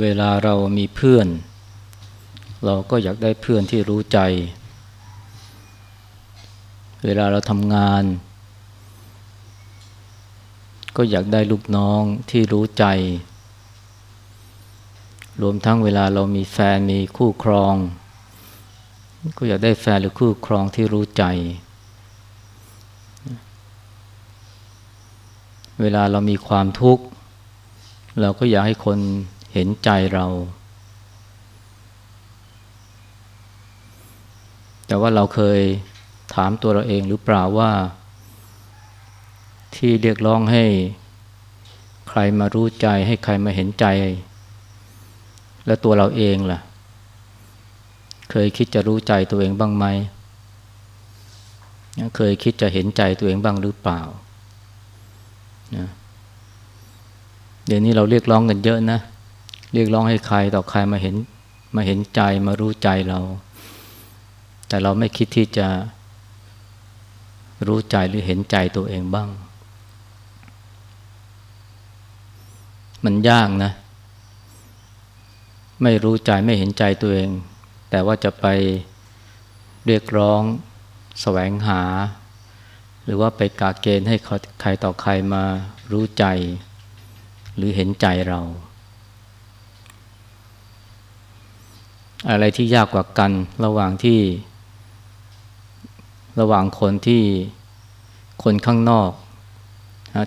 เวลาเรามีเพื่อน เราก็อยากได้เพื่อนที่รู้ใจ เวลาเราทำงาน ก็อยากได้ลูกน้องที่รู้ใจ รวมทั้งเวลาเรามีแฟนมีคู่ครอง ก็อยากได้แฟนหรือคู่ครองที่รู้ใจ เวลาเรามีความทุกข์ เราก็อยากให้คน เห็นใจเรา แต่ว่าเราเคยถามตัวเราเองหรือเปล่าว่า ที่เรียกร้องให้ใครมารู้ใจให้ใครมาเห็นใจ และตัวเราเองล่ะ เคยคิดจะรู้ใจตัวเองบ้างไหมเคยคิดจะเห็นใจตัวเองบ้างหรือเปล่านะเดี๋ยวนี้เราเรียกร้องกันเยอะนะ เรียกร้องให้ใครต่อใครมาเห็นมาเห็นใจมารู้ใจเรา แต่เราไม่คิดที่จะรู้ใจหรือเห็นใจตัวเองบ้าง มันยากนะ ไม่รู้ใจไม่เห็นใจตัวเอง แต่ว่าจะไปเรียกร้องแสวงหา หรือว่าไปกาเกณฑ์ให้ใครต่อใครมารู้ใจ หรือเห็นใจเรา อะไรที่ยากกว่ากันระหว่างที่ ระหว่างคนที่คนข้างนอก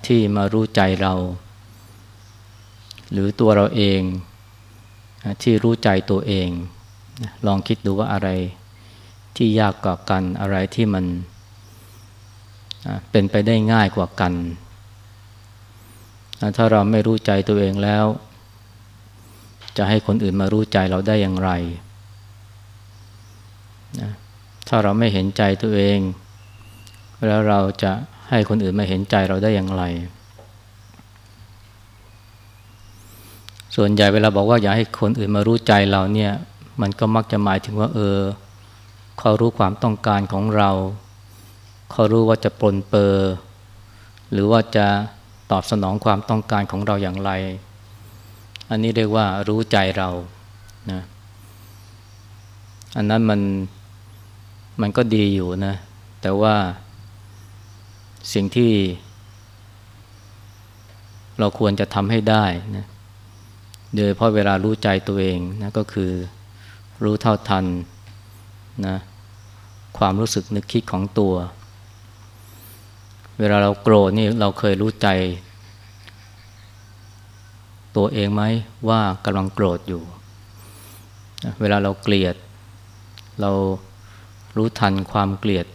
ที่มารู้ใจเรา หรือตัวเราเองที่รู้ใจตัวเอง ลองคิดดูว่าอะไรที่ยากกว่ากันอะไรที่มันเป็นไปได้ง่ายกว่ากัน ถ้าเราไม่รู้ใจตัวเองแล้ว จะให้คนอื่นมารู้ใจเราได้อย่างไร นะถ้าเราไม่เห็นใจตัวเอง แล้วเราจะให้คนอื่นมาเห็นใจเราได้อย่างไร ส่วนใหญ่เวลาบอกว่าอยากให้คนอื่นมารู้ใจเราเนี่ยมันก็มักจะหมายถึงว่า เออเขารู้ความต้องการของเราเขารู้ว่าจะปลนเปอร์หรือว่าจะตอบสนองความต้องการของเราอย่างไร อันนี้เรียกว่ารู้ใจเรานะอันนั้นมัน มันก็ดีอยู่นะ แต่ว่าสิ่งที่ เราควรจะทำให้ได้นะโดยเพราะเวลารู้ใจตัวเองนะก็คือรู้เท่าทันนะความรู้สึกนึกคิดของตัว เวลาเราโกรธนี่เราเคยรู้ใจ ตัวเองไหมว่ากำลังโกรธอยู่ เวลาเราเกลียด เรา รู้ทันความเกลียด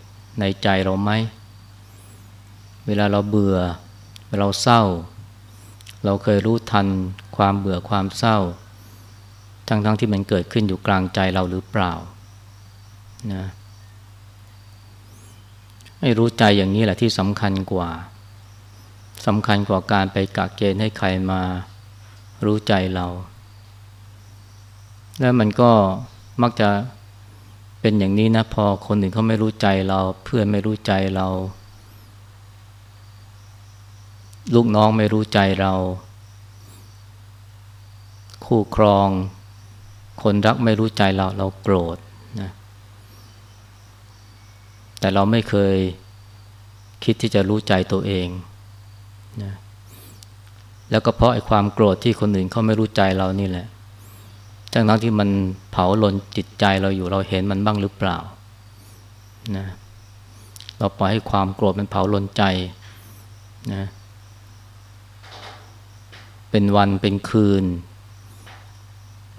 ในใจเราไหม เวลาเราเบื่อ เราเศร้า เราเคยรู้ทันความเบื่อความเศร้า ทั้งๆทที่มันเกิดขึ้นอยู่กลางใจเราหรือเปล่านะให้รู้ใจอย่างนี้แหละที่สำคัญกว่าสำคัญกว่าการไปกะเกณฑ์ให้ใครมารู้ใจเรา แล้วมันก็มักจะ เป็นอย่างนี้นะพอคนอื่นเขาไม่รู้ใจเรา เพื่อนไม่รู้ใจเรา ลูกน้องไม่รู้ใจเรา คู่ครอง คนรักไม่รู้ใจเราเราโกรธนะแต่เราไม่เคยคิดที่จะรู้ใจตัวเองนะแล้วก็เพราะไอ้ความโกรธที่คนอื่นเขาไม่รู้ใจเรานี่แหละ ทั้งทั้งที่มันเผาลนจิตใจเราอยู่เราเห็นมันบ้างหรือเปล่านะเราปล่อยให้ความโกรธมันเผาลนใจนะเป็นวันเป็นคืน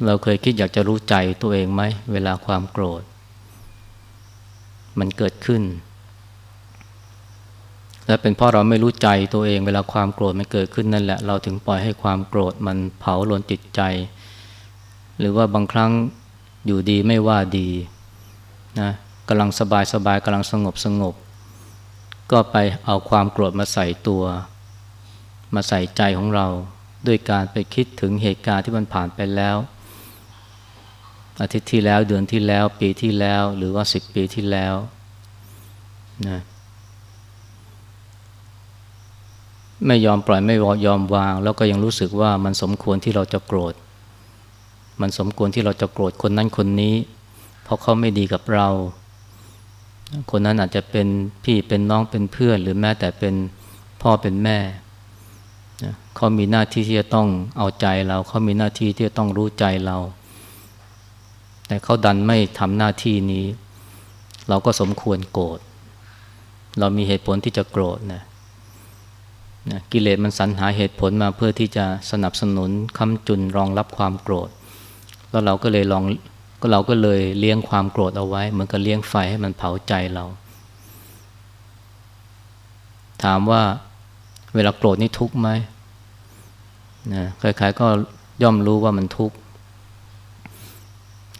เราเคยคิดอยากจะรู้ใจตัวเองไหม เวลาความโกรธ มันเกิดขึ้น และเป็นเพราะเราไม่รู้ใจตัวเอง เวลาความโกรธมันเกิดขึ้นนั่นแหละ เราถึงปล่อยให้ความโกรธมันเผาลนจิตใจ หรือว่าบางครั้งอยู่ดีไม่ว่าดีนะกำลังสบายสบายกำลังสงบสงบ ก็ไปเอาความโกรธมาใส่ตัว มาใส่ใจของเรา ด้วยการไปคิดถึงเหตุการณ์ที่มันผ่านไปแล้ว อาทิตย์ที่แล้วเดือนที่แล้วปีที่แล้วหรือว่าสิบปีที่แล้วนะไม่ยอมปล่อยไม่ยอมวาง แล้วก็ยังรู้สึกว่ามันสมควรที่เราจะโกรธ มันสมควรที่เราจะโกรธคนนั้นคนนี้ เพราะเขาไม่ดีกับเรา คนนั้นอาจจะเป็นพี่เป็นน้องเป็นเพื่อน หรือแม้แต่เป็นพ่อเป็นแม่เขามีหน้าที่ที่จะต้องเอาใจเราเขามีหน้าที่ที่จะต้องรู้ใจเรา แต่เขาดันไม่ทำหน้าที่นี้ เราก็สมควรโกรธเรามีเหตุผลที่จะโกรธนะนะกิเลสมันสรรหาเหตุผลมาเพื่อที่จะสนับสนุนคำจุนรองรับความโกรธ แล้วเราก็เลยลองก็เราก็เลยเลี้ยงความโกรธเอาไว้ เหมือนกับเลี้ยงไฟให้มันเผาใจเรา ถามว่าเวลาโกรธนี่ทุกข์ไหมนะใครๆก็ย่อมรู้ว่ามันทุกข์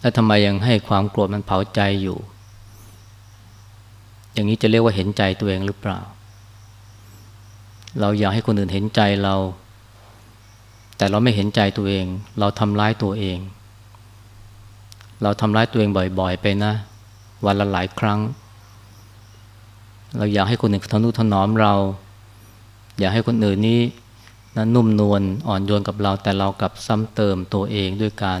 แล้วทำไมยังให้ความโกรธมันเผาใจอยู่ อย่างนี้จะเรียกว่าเห็นใจตัวเองหรือเปล่า เราอยากให้คนอื่นเห็นใจเรา แต่เราไม่เห็นใจตัวเอง เราทำร้ายตัวเอง เราทำร้ายตัวเองบ่อย ๆ ไปนะ วันละหลายครั้ง เราอยากให้คนอื่นทนุถนอมเรา อยากให้คนอื่นนี้นะนุ่มนวลอ่อนโยนกับเราแต่เรากลับซ้ำเติมตัวเองด้วยการ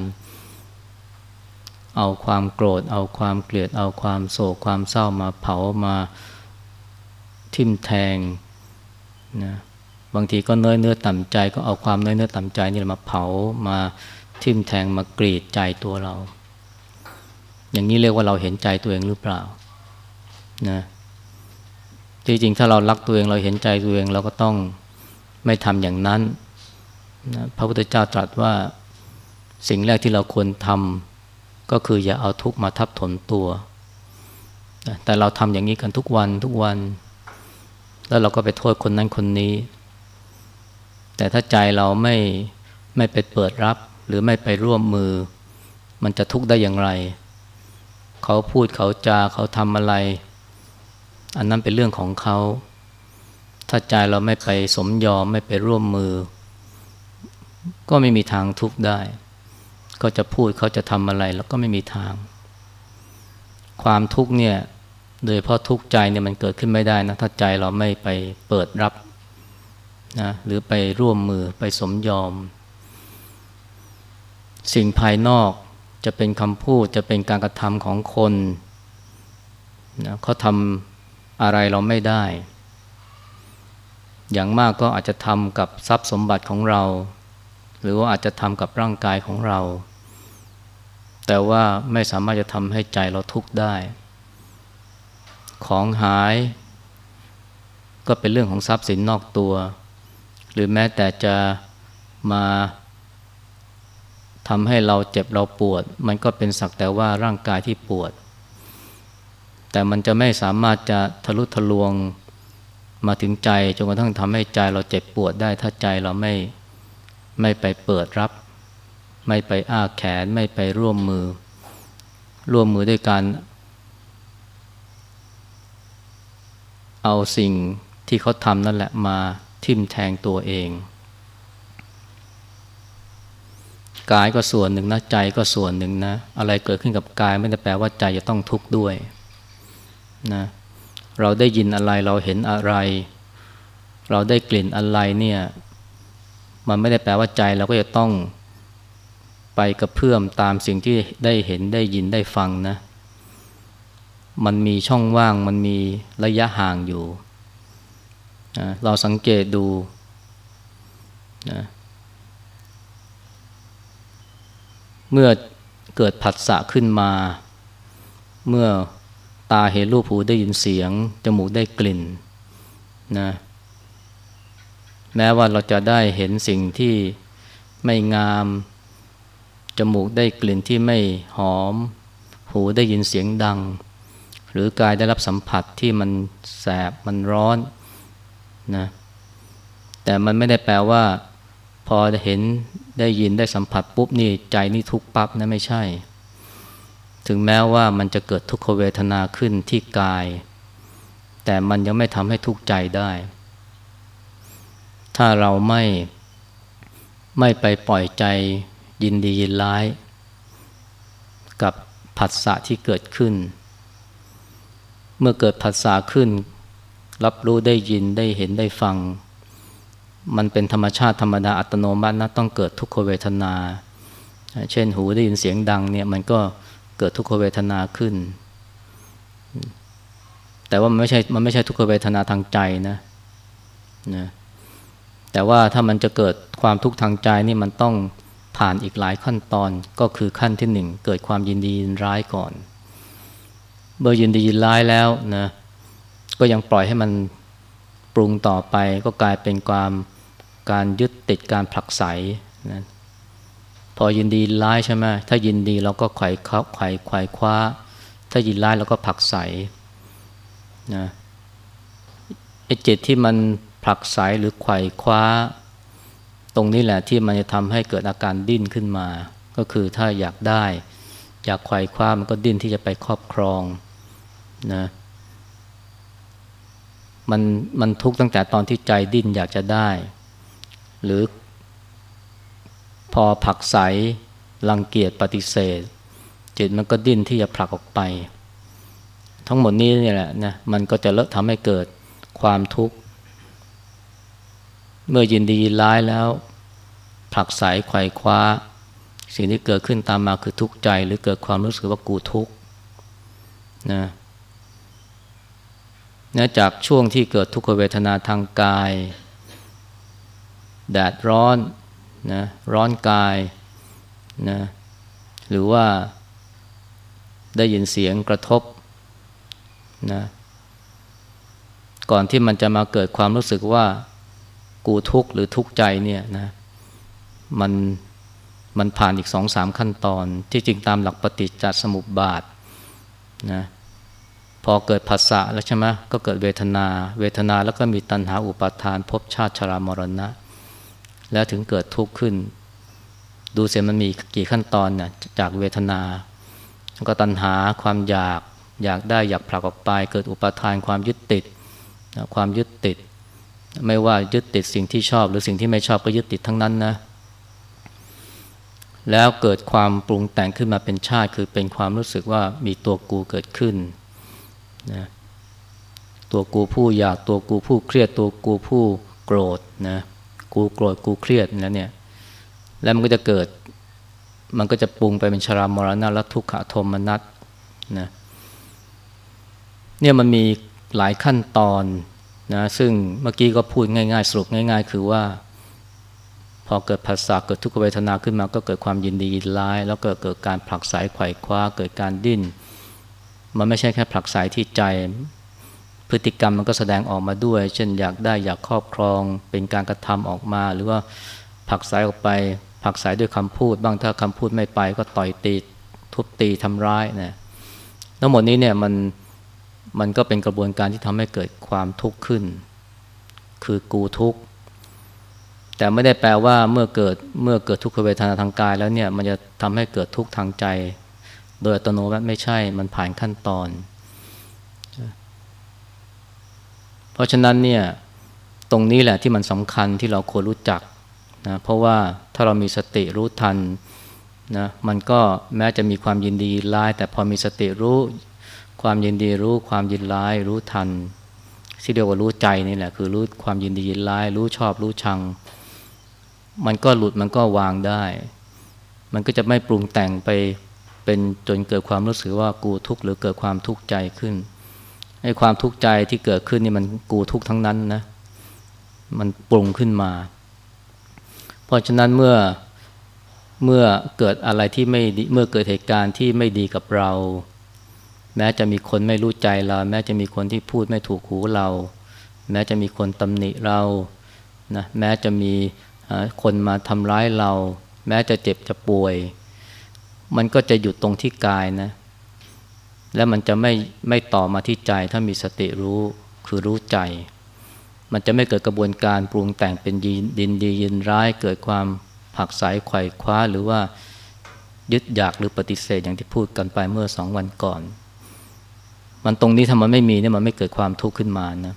เอาความโกรธ เอาความเกลียด เอาความโศกความเศร้ามาเผามาทิ่มแทงนะบางทีก็เนื้อเนื้อต่ำใจก็เอาความเนื้อเนื้อต่ำใจนี่มาเผามาทิ่มแทงมากรีดใจตัวเรา อย่างนี้เรียกว่าเราเห็นใจตัวเองหรือเปล่านะจริงๆถ้าเรารักตัวเองเราเห็นใจตัวเองเราก็ต้องไม่ทำอย่างนั้นนะพระพุทธเจ้าตรัสว่าสิ่งแรกที่เราควรทำก็คืออย่าเอาทุกข์มาทับถมตัวนะแต่เราทำอย่างนี้กันทุกวันทุกวัน แล้วเราก็ไปโทษคนนั้นคนนี้ แต่ถ้าใจเราไม่ไม่ไปเปิดรับ หรือไม่ไปร่วมมือ มันจะทุกข์ได้อย่างไร เขาพูดเขาจาเขาทำอะไร อันนั้นเป็นเรื่องของเขา ถ้าใจเราไม่ไปสมยอมไม่ไปร่วมมือ ก็ไม่มีทางทุกข์ได้เขาจะพูดเขาจะทำอะไร แล้วก็ไม่มีทาง ความทุกข์เนี่ยโดยเพราะทุกข์ใจเนี่ยมันเกิดขึ้นไม่ได้นะถ้าใจเราไม่ไปเปิดรับนะหรือไปร่วมมือไปสมยอม สิ่งภายนอก จะเป็นคำพูดจะเป็นการกระทำของคนนะเขาทำอะไรเราไม่ได้ อย่างมากก็อาจจะทำกับทรัพย์สมบัติของเรา หรือว่าอาจจะทำกับร่างกายของเรา แต่ว่าไม่สามารถจะทำให้ใจเราทุกข์ได้ ของหาย ก็เป็นเรื่องของทรัพย์สินนอกตัว หรือแม้แต่จะมา ทำให้เราเจ็บเราปวด มันก็เป็นสักแต่ว่าร่างกายที่ปวด แต่มันจะไม่สามารถจะทะลุทะลวงมาถึงใจจนกระทั่งทำให้ใจเราเจ็บปวดได้ถ้าใจเราไม่ไม่ไปเปิดรับ ไม่ไปอ้าแขนไม่ไปร่วมมือ ร่วมมือด้วยการเอาสิ่งที่เขาทำนั่นแหละมาทิ่มแทงตัวเอง กายก็ส่วนหนึ่งนะใจก็ส่วนหนึ่งนะ อะไรเกิดขึ้นกับกายไม่ได้แปลว่าใจจะต้องทุกข์ด้วยนะเราได้ยินอะไรเราเห็นอะไร เราได้กลิ่นอะไรเนี่ยมันไม่ได้แปลว่าใจเราก็จะต้องไปกระเพื่อมตามสิ่งที่ได้เห็นได้ยินได้ฟังนะ มันมีช่องว่างมันมีระยะห่างอยู่นะเราสังเกตดูนะ เมื่อเกิดผัสสะขึ้นมา เมื่อตาเห็นรูปหูได้ยินเสียง จมูกได้กลิ่นนะแม้ว่าเราจะได้เห็นสิ่งที่ไม่งาม จมูกได้กลิ่นที่ไม่หอม หูได้ยินเสียงดัง หรือกายได้รับสัมผัสที่มันแสบมันร้อนนะแต่มันไม่ได้แปลว่า พอเห็นได้ยินได้สัมผัสปุ๊บนี่ใจนี่ทุกปั๊บนะไม่ใช่ ถึงแม้ว่ามันจะเกิดทุกขเวทนาขึ้นที่กาย แต่มันยังไม่ทำให้ทุกข์ใจได้ ถ้าเราไม่ไม่ไปปล่อยใจยินดียินร้าย กับผัสสะที่เกิดขึ้น เมื่อเกิดผัสสะขึ้น รับรู้ได้ยินได้เห็นได้ฟัง มันเป็นธรรมชาติธรรมดาอัตโนมัตินะต้องเกิดทุกขเวทนา เช่นหูได้ยินเสียงดังเนี่ยมันก็เกิดทุกขเวทนาขึ้น แต่ว่ามันไม่ใช่มันไม่ใช่ทุกขเวทนาทางใจนะนะแต่ว่าถ้ามันจะเกิดความทุกข์ทางใจนี่มันต้องผ่านอีกหลายขั้นตอนก็คือขั้นที่หนึ่งเกิดความยินดียินร้ายก่อน เมื่อยินดียินร้ายแล้วนะก็ยังปล่อยให้มันปรุงต่อไปก็กลายเป็นความ การยึดติดการผลักไสนะพอยินดีร้ายใช่ไหมถ้ายินดีเราก็ไขว่เขาไขว่ไขว่คว้า ถ้ายินร้ายเราก็ผลักไสนะไอ้จิตที่มันผลักไสหรือไขว่คว้า ตรงนี้แหละที่มันจะทำให้เกิดอาการดิ้นขึ้นมา ก็คือถ้าอยากได้ อยากไขว่คว้ามันก็ดิ้นที่จะไปครอบครองนะมันมันทุกข์ตั้งแต่ตอนที่ใจดิ้นอยากจะได้ หรือ พอผักใสรังเกียจปฏิเสธ จิตมันก็ดิ้นที่จะผลักออกไป ทั้งหมดนี้นี่แหละนะมันก็จะเลอะทำให้เกิดความทุกข์ เมื่อยินดียินร้ายแล้ว ผลักใสไขว่คว้า สิ่งที่เกิดขึ้นตามมาคือทุกข์ใจ หรือเกิดความรู้สึกว่ากูทุกข์นะนะจากช่วงที่เกิดทุกขเวทนาทางกาย แดดร้อนนะร้อนกายนะหรือว่าได้ยินเสียงกระทบนะก่อนที่มันจะมาเกิดความรู้สึกว่ากูทุกข์หรือทุกข์ใจเนี่ยนะมันมันผ่านอีกสองสามขั้นตอน ที่จริงตามหลักปฏิจจสมุปบาทนะพอเกิดภาษะแล้วใช่ไหมก็เกิดเวทนา เวทนาแล้วก็มีตัณหาอุปาทานภพชาติชรามรณะ แล้วถึงเกิดทุกข์ขึ้น ดูเสียมันมีกี่ขั้นตอนเนี่ยจากเวทนาก็ตัณหาความอยากอยากได้อยากผลักออกไป เกิดอุปาทานความยึดติดความยึดติด ไม่ว่ายึดติดสิ่งที่ชอบ หรือสิ่งที่ไม่ชอบก็ยึดติดทั้งนั้นนะแล้วเกิดความปรุงแต่งขึ้นมาเป็นชาติ คือเป็นความรู้สึกว่ามีตัวกูเกิดขึ้นนะตัวกูผู้อยากตัวกูผู้เครียดตัวกูผู้โกรธนะ กูโกรธกูเครียดแล้วเนี่ยแล้วมันก็จะเกิดมันก็จะปรุงไปเป็นชรามรณะและทุกขโทมนัสนะเนี่ยมันมีหลายขั้นตอนนะซึ่งเมื่อกี้ก็พูดง่ายๆ สรุปง่าย ๆ คือว่า พอเกิดภาษาเกิดทุกขเวทนาขึ้นมาก็เกิดความยินดียินร้าย แล้วก็เกิดการผลักสายไขว่คว้าเกิดการดิ้น มันไม่ใช่แค่ผลักสายที่ใจ พฤติกรรมมันก็แสดงออกมาด้วย เช่นอยากได้อยากครอบครอง เป็นการกระทำออกมา หรือว่าผักสายออกไป ผักสายด้วยคำพูด บ้างถ้าคำพูดไม่ไปก็ต่อยตีทุบตีทำร้ายนะทั้งหมดนี้เนี่ยมันมันก็เป็นกระบวนการที่ทำให้เกิดความทุกข์ขึ้น คือกูทุกข์แต่ไม่ได้แปลว่าเมื่อเกิดเมื่อเกิดทุกขเวทนาทางกายแล้วเนี่ยมันจะทำให้เกิดทุกข์ทางใจ โดยอัตโนมัติไม่ใช่มันผ่านขั้นตอน เพราะฉะนั้นเนี่ยตรงนี้แหละที่มันสำคัญที่เราควรรู้จักนะเพราะว่าถ้าเรามีสติรู้ทันนะมันก็แม้จะมีความยินดีร้าย แต่พอมีสติรู้ ความยินดีรู้ ความยินร้าย รู้ทันที่เรียกว่ารู้ใจนี่แหละคือรู้ความยินดียินร้าย รู้ชอบรู้ชัง มันก็หลุดมันก็วางได้ มันก็จะไม่ปรุงแต่งไปเป็นจนเกิดความรู้สึกว่ากูทุกข์หรือเกิดความทุกข์ใจขึ้น ไอ้ความทุกข์ใจที่เกิดขึ้นนี่มันกูทุกข์ทั้งนั้นนะ มันปรุงขึ้นมา เพราะฉะนั้นเมื่อเมื่อเกิดอะไรที่ไม่ดีเมื่อเกิดเหตุการณ์ที่ไม่ดีกับเรา แม้จะมีคนไม่รู้ใจเรา แม้จะมีคนที่พูดไม่ถูกหูเรา แม้จะมีคนตำหนิเรานะแม้จะมีคนมาทำร้ายเรา แม้จะเจ็บจะป่วย มันก็จะหยุดตรงที่กายนะ และมันจะไม่ไม่ต่อมาที่ใจถ้ามีสติรู้คือรู้ใจ มันจะไม่เกิดกระบวนการปรุงแต่งเป็นดินดียินร้าย เกิดความผักสายไขว่คว้าหรือว่ายึดอยากหรือปฏิเสธอย่างที่พูดกันไปเมื่อสองวันก่อน มันตรงนี้ถ้ามันไม่มีเนี่ยมันไม่เกิดความทุกข์ขึ้นมานะ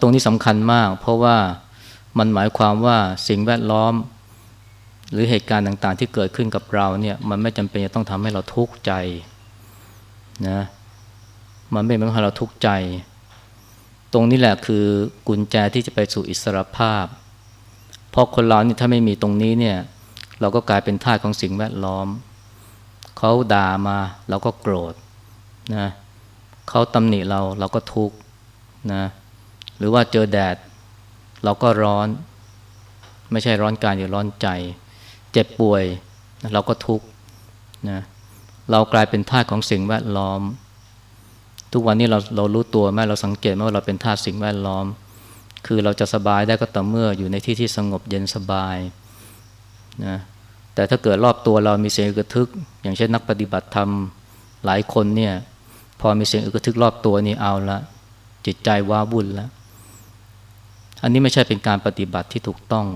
ตรงนี้สำคัญมาก เพราะว่ามันหมายความว่าสิ่งแวดล้อม หรือเหตุการณ์ต่างๆ ที่เกิดขึ้นกับเราเนี่ยมันไม่จำเป็นจะต้องทำให้เราทุกข์ใจ นะมันไม่เป็นให้เราทุกข์ใจ ตรงนี้แหละคือกุญแจที่จะไปสู่อิสรภาพ เพราะคนเรานี่ถ้าไม่มีตรงนี้เนี่ย เราก็กลายเป็นทาสของสิ่งแวดล้อม เขาด่ามาเราก็โกรธนะเขาตำหนิเราเราก็ทุกข์นะหรือว่าเจอแดด เราก็ร้อน ไม่ใช่ร้อนกายหรือร้อนใจ เจ็บป่วยเราก็ทุกข์นะ เรากลายเป็นทาสของสิ่งแวดล้อม ทุกวันนี้เราเรารู้ตัวไหมเราสังเกตไหมว่าเราเป็นทาสสิ่งแวดล้อม คือเราจะสบายได้ก็ต่อเมื่ออยู่ในที่ที่สงบเย็นสบายนะแต่ถ้าเกิดรอบตัวเรามีเสียงกระทึก อย่างเช่นนักปฏิบัติธรรมหลายคนเนี่ยพอมีเสียงอึกทึกรอบตัวนี่เอาละจิตใจว้าวุ่นแล้ว อันนี้ไม่ใช่เป็นการปฏิบัติที่ถูกต้อง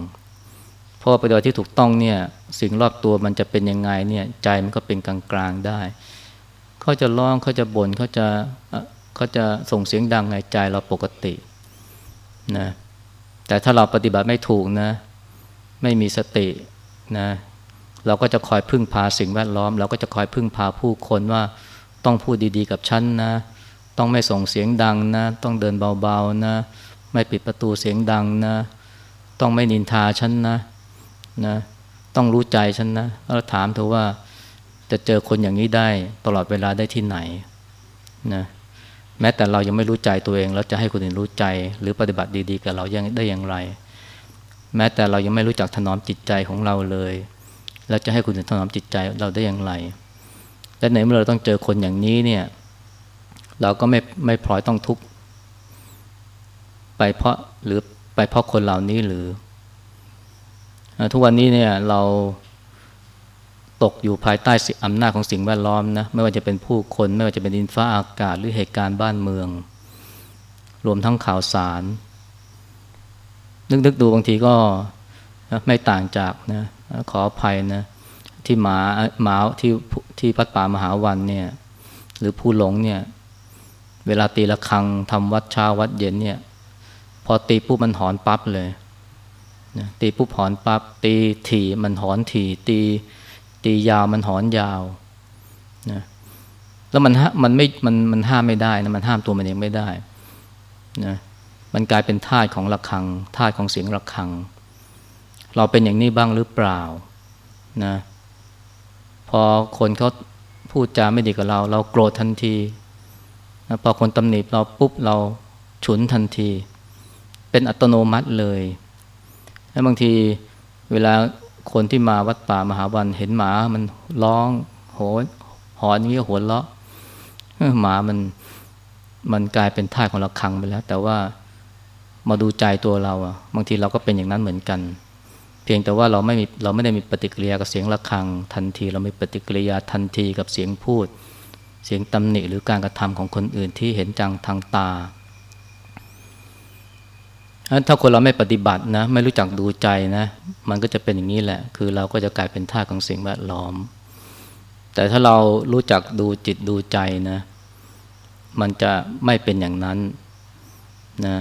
ราะปฏิบัติที่ถูกต้องเนี่ยสิ่งรอบตัวมันจะเป็นยังไงเนี่ยใจมันก็เป็นกลางๆได้ เขาจะร้องเขาจะบ่นเขาจะเขาจะส่งเสียงดังในใจเราปกตินะแต่ถ้าเราปฏิบัติไม่ถูกนะไม่มีสตินะเราก็จะคอยพึ่งพาสิ่งแวดล้อม เราก็จะคอยพึ่งพาผู้คนว่าต้องพูดดีๆกับฉันนะต้องไม่ส่งเสียงดังนะ ต้องเดินเบาๆนะ ไม่ปิดประตูเสียงดังนะ ต้องไม่นินทาฉันนะ นะต้องรู้ใจฉันนะแล้วถามเธอว่าจะเจอคนอย่างนี้ได้ตลอดเวลาได้ที่ไหนนะแม้แต่เรายังไม่รู้ใจตัวเองแล้วจะให้คนอื่นรู้ใจ หรือปฏิบัติดีๆกับเรายังได้อย่างไร แม้แต่เรายังไม่รู้จักถนอมจิตใจของเราเลยเราจะให้คนอื่นถนอมจิตใจเราได้อย่างไรและในเมื่อเราต้องเจอคนอย่างนี้เนี่ย เราก็ไม่ไม่พลอยต้องทุกข์ไปเพราะหรือไปเพราะคนเหล่านี้หรือ ทุกวันนี้เนี่ยเราตกอยู่ภายใต้อำนาจของสิ่งแวดล้อมนะไม่ว่าจะเป็นผู้คน ไม่ว่าจะเป็นดินฟ้าอากาศหรือเหตุการณ์บ้านเมือง รวมทั้งข่าวสาร นึกๆดูบางทีก็ไม่ต่างจากนะขออภัยนะที่หมาหมาที่ที่พัดป่ามหาวันเนี่ยหรือผู้หลงเนี่ยเวลาตีละครังทำวัดเช้าวัดเย็นเนี่ยพอตีปุ๊บมันหอนปั๊บเลย นะตีปุ๊บหอนปั๊บตีถี่มันหอนถี่ ตีตียาวมันหอนยาวนะแล้วมันมันไม่มันมันห้ามไม่ได้นะมันห้ามตัวมันเองไม่ได้นะมันกลายเป็นท่าของระฆังท่าของเสียงระฆัง เราเป็นอย่างนี้บ้างหรือเปล่านะพอคนเขาพูดจาไม่ดีกับเรา เราโกรธทันทีนะพอคนตำหนิเราปุ๊บเราฉุนทันที เป็นอัตโนมัติเลย แล้วบางทีเวลาคนที่มาวัดป่ามหาวันเห็นหมามันร้องโหยหอนนี้หัวเราะหมามันมันกลายเป็นท่าของเราคังไปแล้ว แต่ว่ามาดูใจตัวเราอะบางทีเราก็เป็นอย่างนั้นเหมือนกัน เพียงแต่ว่าเราไม่มีเราไม่ได้มีปฏิกิริยากับเสียงะระฆัง ทันที เราไม่ปฏิกิริยาทันทีกับเสียงพูด เสียงตำหนิหรือการกระทำของคนอื่นที่เห็นจังทางตา ถ้าคนเราไม่ปฏิบัตินะ ไม่รู้จักดูใจนะ มันก็จะเป็นอย่างนี้แหละ คือเราก็จะกลายเป็นท่าของสิ่งแวดล้อม แต่ถ้าเรารู้จักดูจิตดูใจนะ มันจะไม่เป็นอย่างนั้นนะ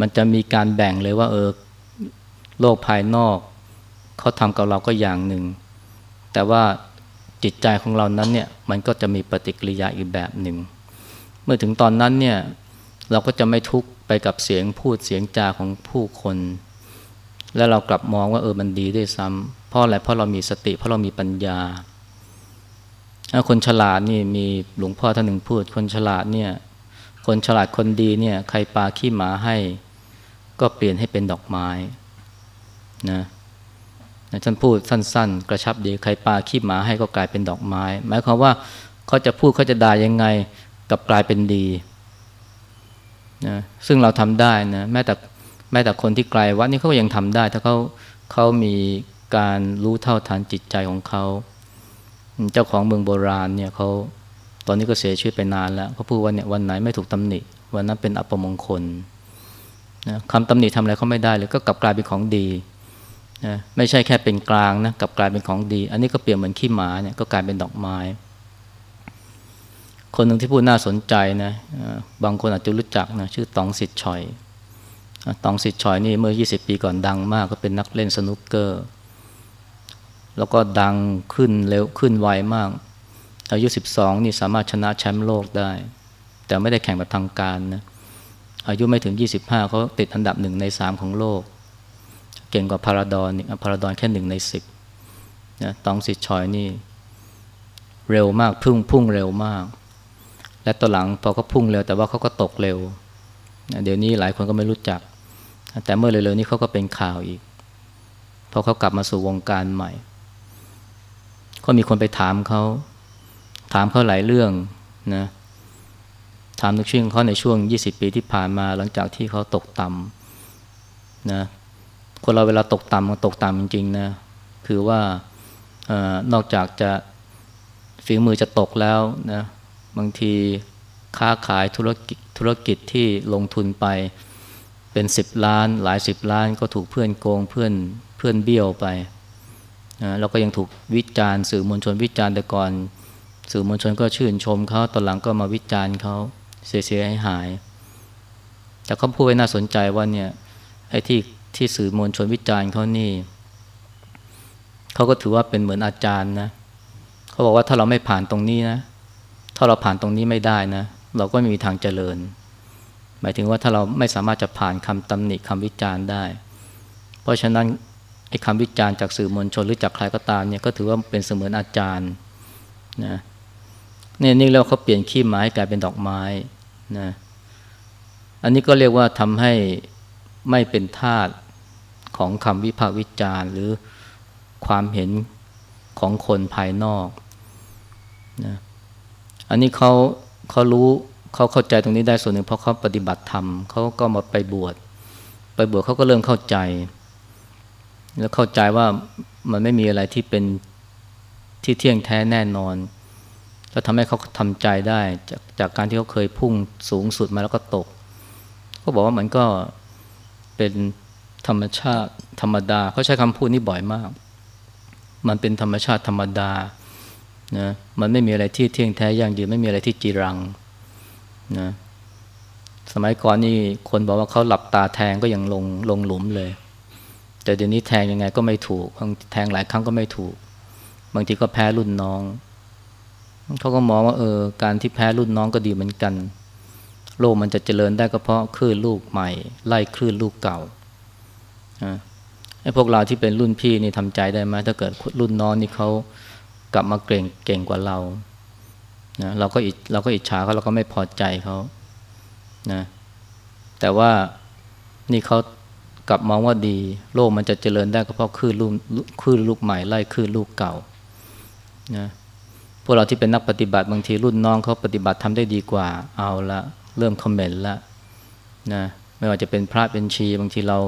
มันจะมีการแบ่งเลยว่าเออโลกภายนอกเขาทำกับเราก็อย่างหนึ่ง แต่ว่าจิตใจของเรานั้นเนี่ย มันก็จะมีปฏิกิริยาอีกแบบหนึ่ง เมื่อถึงตอนนั้นเนี่ย เราก็จะไม่ทุกข์ กับเสียงพูดเสียงจาของผู้คน แล้วเรากลับมองว่าเออมันดีด้วยซ้ำเพราะอะไรเพราะเรามีสติเพราะเรามีปัญญาคนฉลาดนี่มีหลวงพ่อท่านหนึ่งพูด คนฉลาดเนี่ย คนฉลาดคนดีเนี่ย ใครปาขี้หมาให้ ก็เปลี่ยนให้เป็นดอกไม้นะท่านพูดสั้น ๆ กระชับดีใครปาขี้หมาให้ก็กลายเป็นดอกไม้ หมายความว่าเขาจะพูดเขาจะด่ายังไงกับกลายเป็นดี นะซึ่งเราทำได้นะแม้แต่แม้แต่คนที่ไกลวัดนี่เขาก็ยังทำได้ ถ้าเขาเขามีการรู้เท่าทันจิตใจของเขาเจ้าของเมืองโบราณเนี่ยเขาตอนนี้ก็เสียชีวิตไปนานแล้วเขาพูดว่าเนี่ยวันไหนไม่ถูกตำหนิวันนั้นเป็นอัปมงคลนะคำตำหนิทำอะไรเขาไม่ได้เลยก็กลับกลายเป็นของดีนะไม่ใช่แค่เป็นกลางนะกลับกลายเป็นของดี อันนี้ก็เปลี่ยนเหมือนขี้หมาเนี่ยก็กลายเป็นดอกไม้ คนหนึ่งที่พูดน่าสนใจนะบางคนอาจจะรู้จักนะชื่อตองสิทธิ์ชอยตองสิทธิ์ชอยนี่เมื่อ 20 ปีก่อนดังมาก ก็เป็นนักเล่นสนุกเกอร์ แล้วก็ดังขึ้นเร็วขึ้นไวมาก อายุ 12 นี่สามารถชนะแชมป์โลกได้ แต่ไม่ได้แข่งแบบทางการนะอายุไม่ถึง 25เขาติดอันดับหนึ่งใน 3 ของโลก เก่งกว่าพาราดอนพาราดอนแค่หนึ่งในสิบนะตองสิทธิ์ชอยนี่เร็วมากพุ่งพุ่งเร็วมาก และต่อหลังพอเขาพุ่งเร็วแต่ว่าเขาก็ตกเร็ว เดี๋ยวนี้หลายคนก็ไม่รู้จัก แต่เมื่อเร็วๆนี้เขาก็เป็นข่าวอีกพอเขากลับมาสู่วงการใหม่ ก็มีคนไปถามเขา ถามเขาหลายเรื่องนะถามทุกช่วงเขาในช่วง 20 ปีที่ผ่านมาหลังจากที่เขาตกต่ำนะคนเราเวลาตกต่ำมันตกต่ำจริงๆนะคือว่านอกจากจะฝีมือจะตกแล้วนะ บางทีค้าขายธุรกิจธุรกิจที่ลงทุนไปเป็นสิบล้าน หลายสิบล้านก็ถูกเพื่อนโกงเพื่อนเพื่อนเบี้ยวไปนะแล้วก็ยังถูกวิจารณ์สื่อมวลชนวิจารณ์แต่ก่อน สื่อมวลชนก็ชื่นชมเขาตอนหลังก็มาวิจารณ์เขาเสียหายหาย แต่เขาพูดไว้น่าสนใจว่าเนี่ยไอ้ที่ที่สื่อมวลชนวิจารณ์เขานี่เขาก็ถือว่าเป็นเหมือนอาจารย์นะเขาบอกว่าถ้าเราไม่ผ่านตรงนี้นะ ถ้าเราผ่านตรงนี้ไม่ได้นะ เราก็ไม่มีทางเจริญ หมายถึงว่าถ้าเราไม่สามารถจะผ่านคำตำหนิคำวิจารณ์ได้ เพราะฉะนั้นไอ้คำวิจารณ์จากสื่อมวลชนหรือจากใครก็ตามเนี่ยก็ถือว่าเป็นเสมือนอาจารย์นะเนี่ยนี่แล้วเขาเปลี่ยนขี้ไม้กลายเป็นดอกไม้นะอันนี้ก็เรียกว่าทำให้ไม่เป็นทาสของคำวิพากษ์วิจารณ์ หรือความเห็นของคนภายนอกนะ อันนี้เขาเขารู้เขาเข้าใจตรงนี้ได้ส่วนหนึ่งเพราะเขาปฏิบัติธรรมเขาก็มาไปบวชไปบวชเขาก็เริ่มเข้าใจ แล้วเข้าใจว่ามันไม่มีอะไรที่เป็นที่เที่ยงแท้แน่นอนแล้วทำให้เขาทำใจได้จากจากการที่เขาเคยพุ่งสูงสุดมาแล้วก็ตก ก็บอกว่ามันก็เป็นธรรมชาติธรรมดาเขาใช้คำพูดนี้บ่อยมาก มันเป็นธรรมชาติธรรมดา นะมันไม่มีอะไรที่เที่ยงแท้ยั่งยืนไม่มีอะไรที่จีรังนะสมัยก่อนนี่คนบอกว่าเขาหลับตาแทงก็ยังลงลงหลุมเลย แต่เดี๋ยวนี้แทงยังไงก็ไม่ถูกแทงหลายครั้งก็ไม่ถูก บางทีก็แพ้รุ่นน้องเขาก็มองว่าเออการที่แพ้รุ่นน้องก็ดีเหมือนกัน โลกมันจะเจริญได้ก็เพราะคลื่นลูกใหม่ ไล่คลื่นลูกเก่าไอ้พวกเราที่เป็นรุ่นพี่นี่ทำใจได้ไหมถ้าเกิดรุ่นน้องนี่เขา กลับมาเก่งเก่งกว่าเรานะเราก็อิเราก็อิจฉาเขาเราก็ไม่พอใจเขานะแต่ว่านี่เขากลับมองว่าดี โลกมันจะเจริญได้ก็เพราะคลื่นลูกคลื่นลูกใหม่ไล่คลื่นลูกเก่านะพวกเราที่เป็นนักปฏิบัติบางทีรุ่นน้องเขาปฏิบัติทำได้ดีกว่าเอาละเริ่มคอมเมนต์ละนะไม่ว่าจะเป็นพระเป็นชี บางทีเรา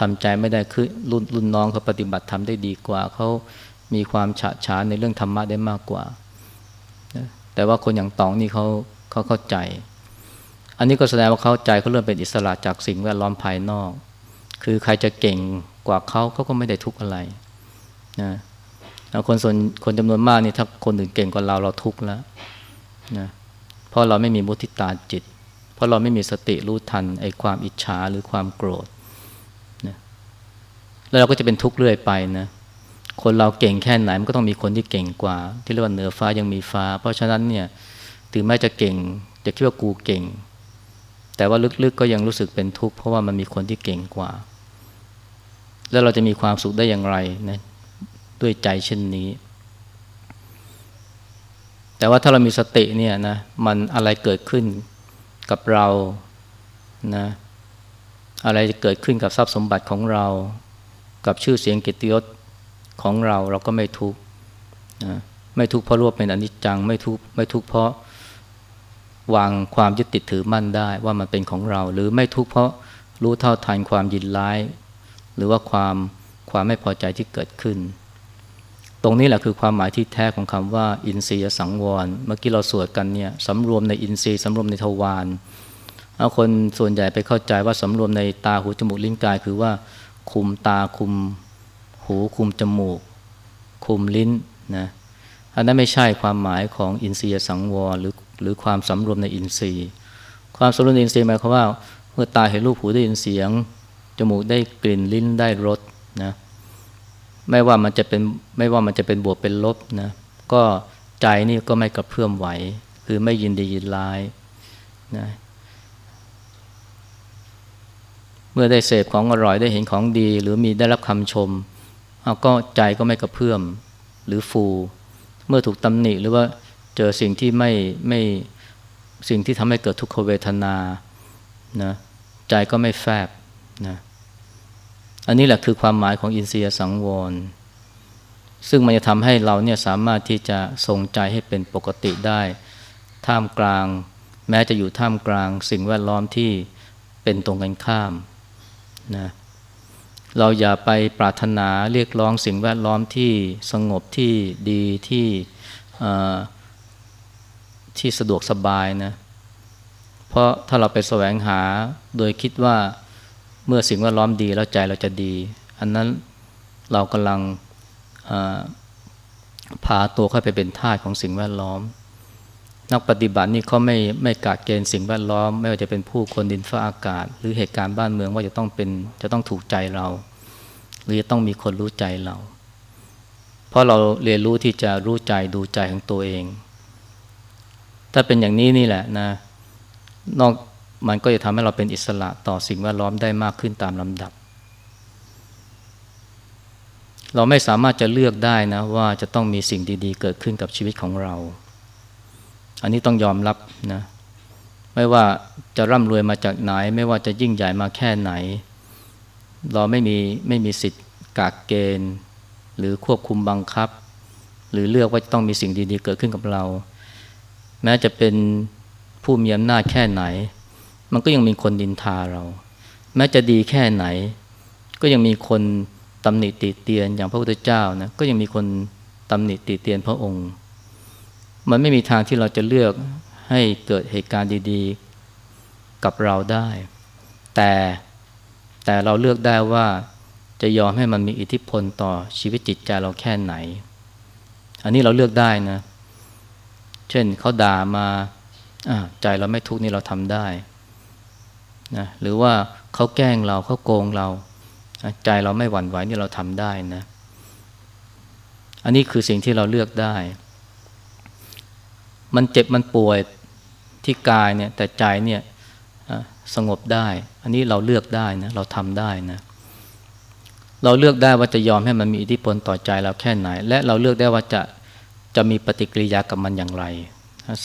ทำใจไม่ได้คือรุ่นรุ่นน้องเขาปฏิบัติทำได้ดีกว่าเขา มีความฉะฉานในเรื่องธรรมะได้มากกว่า แต่ว่าคนอย่างตองนี่เขาเขาเข้าใจ อันนี้ก็แสดงว่าเข้าใจเขาเริ่มเป็นอิสระจากสิ่งแวดล้อมภายนอก คือใครจะเก่งกว่าเขาเขาก็ไม่ได้ทุกข์อะไรนะคนส่วนคนจำนวนมากนี่ถ้าคนอื่นเก่งกว่าเราเราทุกข์แล้วนะเพราะเราไม่มีมุทิตาจิต เพราะเราไม่มีสติรู้ทันไอ้ความอิจฉาหรือความโกรธแล้วเราก็จะเป็นทุกข์เรื่อยไปนะ คนเราเก่งแค่ไหนมันก็ต้องมีคนที่เก่งกว่า ที่เรียกว่าเหนือฟ้ายังมีฟ้า เพราะฉะนั้นเนี่ยถึงแม้จะเก่งจะคิดว่ากูเก่ง แต่ว่าลึกๆก็ยังรู้สึกเป็นทุกข์เพราะว่ามันมีคนที่เก่งกว่า แล้วเราจะมีความสุขได้อย่างไรนะด้วยใจเช่นนี้ แต่ว่าถ้าเรามีสติเนี่ยนะมันอะไรเกิดขึ้นกับเรานะอะไรจะเกิดขึ้นกับทรัพย์สมบัติของเรา กับชื่อเสียงกิตยศ ของเราเราก็ไม่ทุกข์นะไม่ทุกข์เพราะรู้ว่าเป็นอนิจจัง ไม่ทุกข์ไม่ทุกข์เพราะวางความยึดติดถือมั่นได้ว่ามันเป็นของเรา หรือไม่ทุกข์เพราะรู้เท่าทันความยินร้าย หรือว่าความความไม่พอใจที่เกิดขึ้น ตรงนี้แหละคือความหมายที่แท้ของคำว่า อินทรียสังวร เมื่อกี้เราสวดกันเนี่ยสำรวมในอินทรีย์สำรวมในทวารเอาคนส่วนใหญ่ไปเข้าใจว่าสำรวมในตาหูจมูกลิ้นกาย คือว่าคุมตาคุม หูคุมจมูก คุมลิ้นนะอันนั้นไม่ใช่ความหมายของอินทรียสังวรหรือหรือความสำรวมในอินทรีย์ ความสำรวมในอินทรีย์หมายความว่าเมื่อตาเห็นรูปหูได้ยินเสียง จมูกได้กลิ่นลิ้นได้รสนะไม่ว่ามันจะเป็นไม่ว่ามันจะเป็นบวกเป็นลบนะก็ใจนี่ก็ไม่กระเพื่อมไหว คือไม่ยินดียินร้ายนะเมื่อได้เสพของอร่อยได้เห็นของดี หรือมีได้รับคำชม เอาก็ใจก็ไม่กระเพื่อมหรือฟู เมื่อถูกตำหนิหรือว่าเจอสิ่งที่ไม่ไม่สิ่งที่ทำให้เกิดทุกขเวทนานะใจก็ไม่แฟบนะอันนี้แหละคือความหมายของอินทรียสังวร ซึ่งมันจะทำให้เราเนี่ยสามารถที่จะทรงใจให้เป็นปกติได้ ท่ามกลาง แม้จะอยู่ท่ามกลาง สิ่งแวดล้อมที่เป็นตรงกันข้ามนะ เราอย่าไปปรารถนาเรียกร้องสิ่งแวดล้อมที่สงบที่ดีที่ที่สะดวกสบายนะเพราะถ้าเราไปแสวงหาโดยคิดว่าเมื่อสิ่งแวดล้อมดีแล้วใจเราจะดี อันนั้นเรากำลังพาตัวเข้าไปเป็นทาสของสิ่งแวดล้อม นักปฏิบัตินี่เขาไม่ไม่กาดเกณฑ์สิ่งแวดล้อม ไม่ว่าจะเป็นผู้คนดินฟ้าอากาศ หรือเหตุการณ์บ้านเมืองว่าจะต้องเป็นจะต้องถูกใจเรา หรือจะต้องมีคนรู้ใจเรา เพราะเราเรียนรู้ที่จะรู้ใจดูใจของตัวเอง ถ้าเป็นอย่างนี้นี่แหละนะนอกมันก็จะทำให้เราเป็นอิสระต่อสิ่งแวดล้อมได้มากขึ้นตามลำดับ เราไม่สามารถจะเลือกได้นะว่าจะต้องมีสิ่งดี ๆ เกิดขึ้นกับชีวิตของเรา อันนี้ต้องยอมรับนะไม่ว่าจะร่ำรวยมาจากไหน ไม่ว่าจะยิ่งใหญ่มาแค่ไหน เราไม่มีไม่มีสิทธิ์กากเกณฑ์ หรือควบคุมบังคับ หรือเลือกว่าจะต้องมีสิ่งดีๆ เกิดขึ้นกับเรา แม้จะเป็นผู้มีอำนาจแค่ไหน มันก็ยังมีคนดินทาเรา แม้จะดีแค่ไหน ก็ยังมีคนตำหนิติเตียนอย่างพระพุทธเจ้านะก็ยังมีคนตำหนิติเตียนพระองค์ มันไม่มีทางที่เราจะเลือกให้เกิดเหตุการณ์ดีๆ กับเราได้ แต่แต่เราเลือกได้ว่าจะยอมให้มันมีอิทธิพลต่อชีวิตจิตใจเราแค่ไหน อันนี้เราเลือกได้นะ เช่นเขาด่ามาใจเราไม่ทุกข์นี่เราทำได้นะหรือว่าเขาแกล้งเราเขาโกงเรา ใจเราไม่หวั่นไหวนี่เราทำได้นะ อันนี้คือสิ่งที่เราเลือกได้ มันเจ็บมันป่วยที่กายเนี่ยแต่ใจเนี่ยสงบได้ อันนี้เราเลือกได้นะเราทำได้นะเราเลือกได้ว่าจะยอมให้มันมีอิทธิพลต่อใจเราแค่ไหน และเราเลือกได้ว่าจะจะมีปฏิกิริยากับมันอย่างไร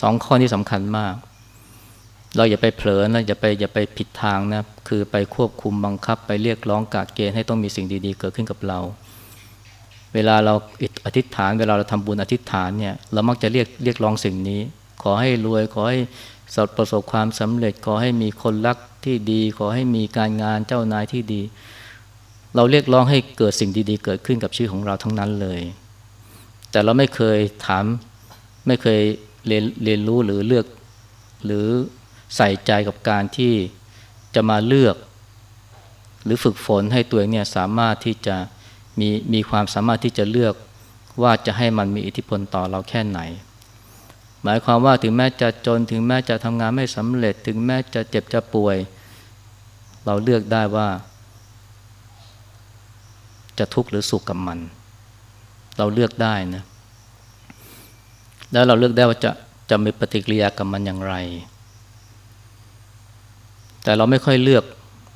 สองข้อนี้สำคัญมาก เราอย่าไปเผลอนะอย่าไปอย่าไปผิดทางนะคือไปควบคุมบังคับไปเรียกร้องกาเกณฑ์ให้ต้องมีสิ่งดีๆ เกิดขึ้นกับเรา เวลาเราอธิษฐาน เวลาเราทำบุญอธิษฐานเนี่ยเรามักจะเรียกเรียกร้องสิ่งนี้ ขอให้รวยขอให้สดประสบความสำเร็จขอให้มีคนรักที่ดี ขอให้มีการงานเจ้านายที่ดี เราเรียกร้องให้เกิดสิ่งดีๆ เกิดขึ้นกับชีวิตของเราทั้งนั้นเลย แต่เราไม่เคยถามไม่เคยเรียนเรียนรู้หรือเลือก หรือใส่ใจกับการที่จะมาเลือก หรือฝึกฝนให้ตัวเองเนี่ยสามารถที่จะ มีมีความสามารถที่จะเลือกว่าจะให้มันมีอิทธิพลต่อเราแค่ไหน หมายความว่าถึงแม้จะจนถึงแม้จะทำงานไม่สำเร็จ ถึงแม้จะเจ็บจะป่วย เราเลือกได้ว่า จะทุกข์หรือสุขกับมัน เราเลือกได้นะแล้วเราเลือกได้ว่าจะจะมีปฏิกิริยากับมันอย่างไร แต่เราไม่ค่อยเลือก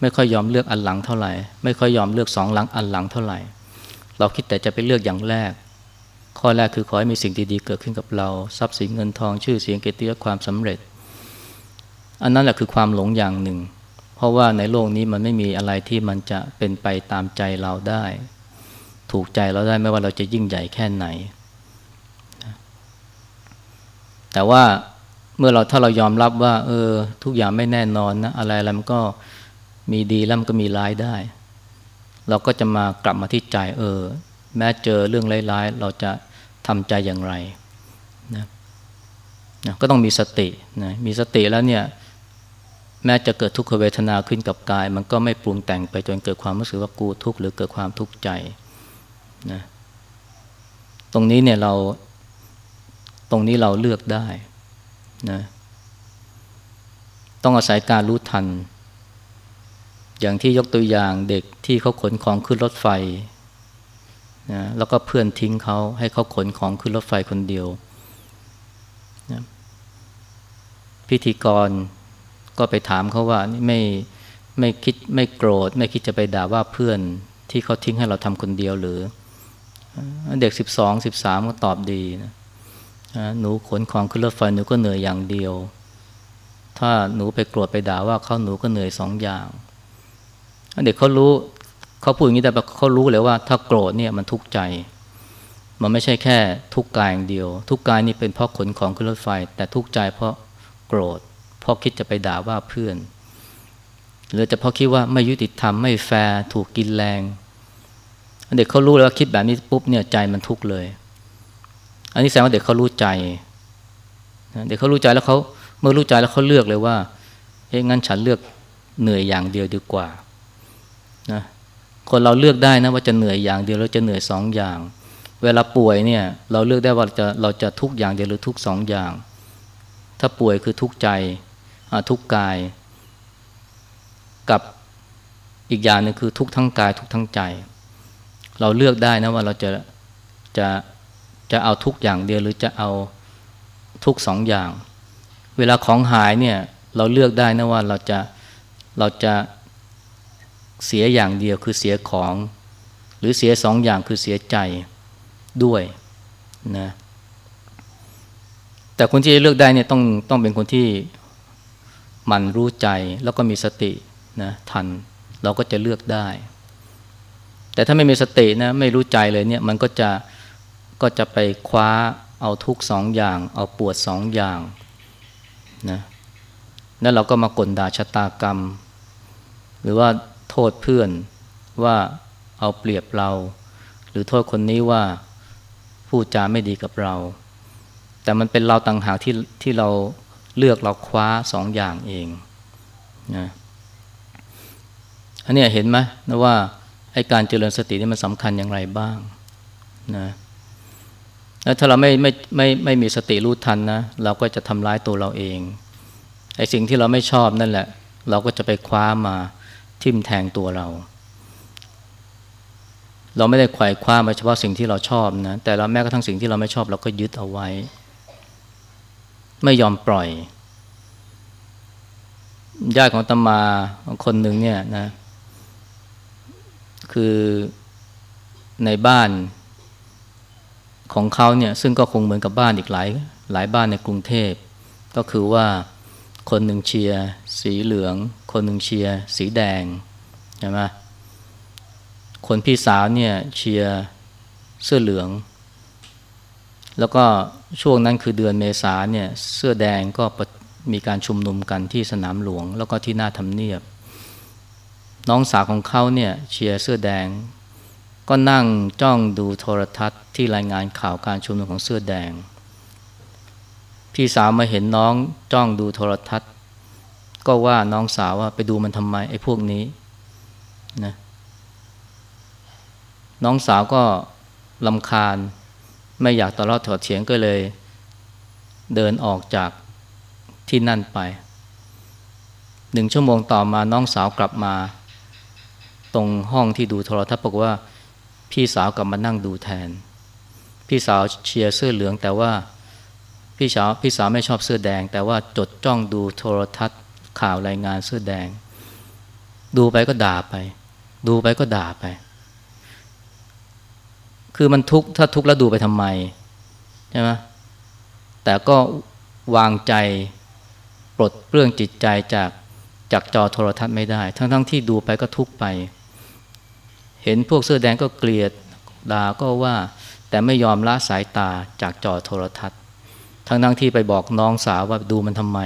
ไม่ค่อยยอมเลือกอันหลังเท่าไหร่ ไม่ค่อยยอมเลือกสองหลังอันหลังเท่าไหร่ เราคิดแต่จะไปเลือกอย่างแรก ข้อแรกคือขอให้มีสิ่งดีๆเกิดขึ้นกับเรา ทรัพย์สินเงินทองชื่อเสียงเกียรติยศความสำเร็จ อันนั้นแหละคือความหลงอย่างหนึ่ง เพราะว่าในโลกนี้มันไม่มีอะไรที่มันจะเป็นไปตามใจเราได้ ถูกใจเราได้ไม่ว่าเราจะยิ่งใหญ่แค่ไหน แต่ว่าเมื่อเราถ้าเรายอมรับว่า เออ ทุกอย่างไม่แน่นอนนะอะไรอะไรมันก็มีดีแล้วมันก็มีร้ายได้ เราก็จะมากลับมาที่ใจเออ แม้เจอเรื่องร้ายๆ เราจะทำใจอย่างไรนะนะก็ต้องมีสตินะมีสติแล้วเนี่ยแม้จะเกิดทุกขเวทนาขึ้นกับกาย มันก็ไม่ปรุงแต่งไปจนเกิดความรู้สึกว่ากูทุกข์หรือเกิดความทุกข์ใจนะตรงนี้เนี่ยเราตรงนี้เราเลือกได้นะต้องอาศัยการรู้ทัน อย่างที่ยกตัวอย่างเด็กที่เขาขนของขึ้นรถไฟนะแล้วก็เพื่อนทิ้งเขาให้เขาขนของขึ้นรถไฟคนเดียวนะพิธีกรก็ไปถามเขาว่าไม่ไม่คิดไม่โกรธ ไม่คิดจะไปด่าว่าเพื่อนที่เขาทิ้งให้เราทำคนเดียวหรือ เด็กสิบสองสิบสามก็ตอบดีนะหนูขนของขึ้นรถไฟหนูก็เหนื่อยอย่างเดียว ถ้าหนูไปโกรธไปด่าว่าเขาหนูก็เหนื่อยสองอย่าง เด็กเขารู้เขาพูดอย่างนี้แต่เขารู้เลยว่า ถ้าโกรธเนี่ยมันทุกข์ใจ มันไม่ใช่แค่ทุกข์กายอย่างเดียว ทุกข์กายนี่เป็นเพราะขนของขึ้นรถไฟ แต่ทุกข์ใจเพราะโกรธ เพราะคิดจะไปด่าว่าเพื่อน หรือจะเพราะคิดว่าไม่ยุติธรรมไม่แฟร์ถูกกินแรง เด็กเขารู้แล้วว่าคิดแบบนี้ปุ๊บเนี่ยใจมันทุกข์เลย อันนี้แสดงว่าเด็กเขารู้ใจเด็กเขารู้ใจแล้วเขาเมื่อรู้ใจแล้วเขาเลือกเลยว่าเอ๊ะงั้นฉันเลือกเหนื่อยอย่างเดียวดีกว่า นะคนเราเลือกได้นะว่าจะเหนื่อยอย่างเดียวหรือจะเหนื่อยสองอย่าง เวลาป่วยเนี่ยเราเลือกได้ว่าจะเราจะทุกอย่างเดียวหรือทุกสองอย่าง ถ้าป่วยคือทุกใจทุกกาย กับอีกอย่างนึงคือทุกทั้งกายทุกทั้งใจ เราเลือกได้นะว่าเราจะจะจะเอาทุกอย่างเดียวหรือจะเอาทุกสองอย่าง เวลาของหายเนี่ยเราเลือกได้นะว่าเราจะเราจะ เสียอย่างเดียวคือเสียของ หรือเสียสองอย่างคือเสียใจด้วยนะแต่คนที่จะเลือกได้เนี่ยต้องต้องเป็นคนที่มันรู้ใจแล้วก็มีสตินะทันเราก็จะเลือกได้ แต่ถ้าไม่มีสตินะไม่รู้ใจเลยเนี่ยมันก็จะก็จะไปคว้าเอาทุกสองอย่าง เอาปวดสองอย่างนะแล้วเราก็มากลด่าชะตากรรม หรือว่า โทษเพื่อนว่าเอาเปรียบเรา หรือโทษคนนี้ว่าพูดจาไม่ดีกับเรา แต่มันเป็นเราต่างหากที่ที่เราเลือกเราคว้าสองอย่างเองนะอันนี้เห็นไหมนะว่าไอ้การเจริญสตินี่มันสำคัญอย่างไรบ้างนะแล้วถ้าเราไม่ไม่ไม่ไม่มีสติรู้ทันนะ เราก็จะทำร้ายตัวเราเองไอ้สิ่งที่เราไม่ชอบนั่นแหละ เราก็จะไปคว้ามา ทิ่มแทงตัวเรา เราไม่ได้ไขว่คว้ามาเฉพาะสิ่งที่เราชอบนะ แต่เราแม้กระทั่งสิ่งที่เราไม่ชอบเราก็ยึดเอาไว้ ไม่ยอมปล่อย ญาติของตมาคนหนึ่งเนี่ยนะ คือในบ้านของเขาเนี่ยซึ่งก็คงเหมือนกับบ้านอีกหลายหลายบ้านในกรุงเทพ ก็คือว่า คนหนึ่งเชียร์สีเหลือง คนหนึ่งเชียร์สีแดงใช่ไหมคนพี่สาวเนี่ยเชียร์เสื้อเหลือง แล้วก็ช่วงนั้นคือเดือนเมษาเนี่ยเสื้อแดงก็มีการชุมนุมกันที่สนามหลวง แล้วก็ที่หน้าทำเนียบ น้องสาวของเขาเนี่ยเชียร์เสื้อแดง ก็นั่งจ้องดูโทรทัศน์ที่รายงานข่าวการชุมนุมของเสื้อแดง พี่สาวมาเห็นน้องจ้องดูโทรทัศน์ ก็ว่าน้องสาวว่าไปดูมันทำไมไอ้พวกนี้นะน้องสาวก็ลำคาญ ไม่อยากตลอดถอดเฉียงก็เลย เดินออกจากที่นั่นไปหนึ่งชั่วโมงต่อมาน้องสาวกลับมา ตรงห้องที่ดูโทรทัศน์บอกว่า พี่สาวกลับมานั่งดูแทน พี่สาวเชียร์เสื้อเหลืองแต่ว่า พี่สาวพี่สาวไม่ชอบเสื้อแดง แต่ว่าจดจ้องดูโทรทัศน์ข่าวรายงานเสื้อแดง ดูไปก็ด่าไป ดูไปก็ด่าไป คือมันทุกข์ถ้าทุกข์แล้วดูไปทำไมใช่ไหมแต่ก็วางใจปลดเปลื้องจิตใจจากจากจอโทรทัศน์ไม่ได้ ทั้งๆทที่ดูไปก็ทุกข์ไป เห็นพวกเสื้อแดงก็เกลียดด่าก็ว่า แต่ไม่ยอมละสายตาจากจอโทรทัศน์ ทั้งทั้งที่ไปบอกน้องสาวว่าดูมันทำไม